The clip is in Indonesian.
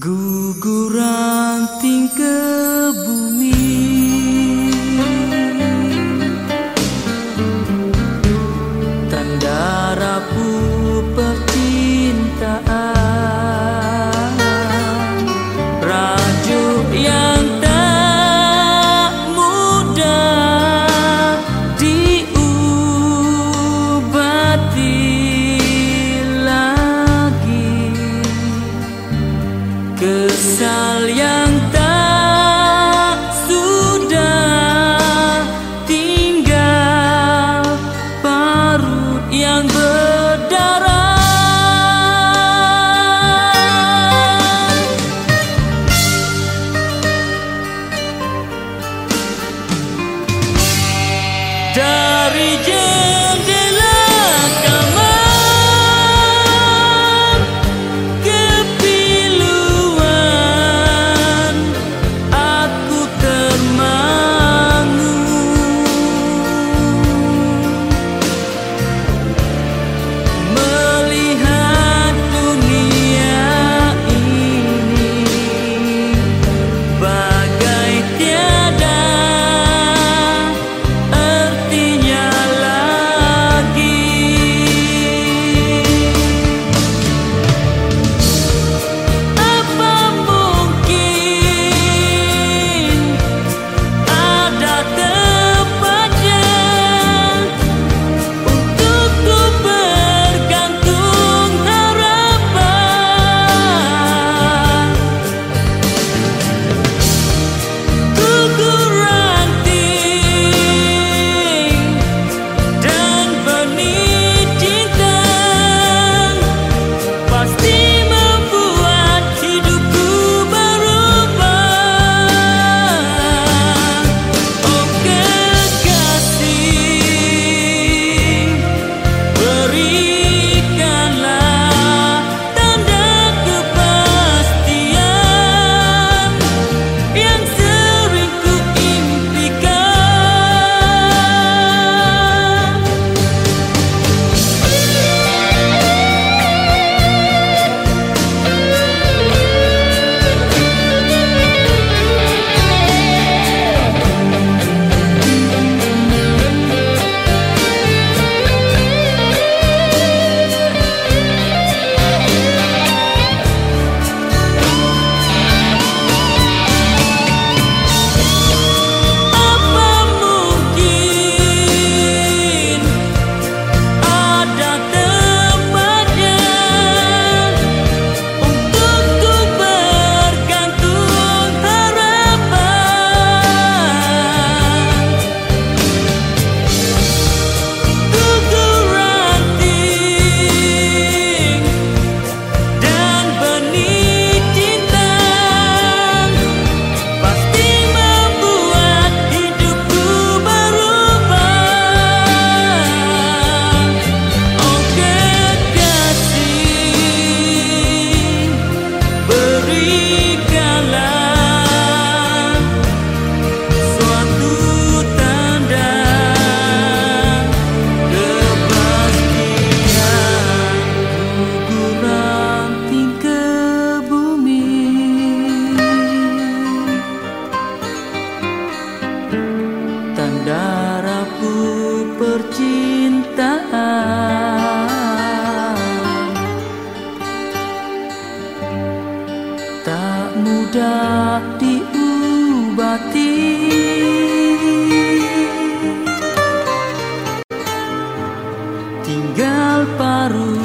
Guguran dari jauh. darahku percintaan tak mudah diubati. Tinggal paruh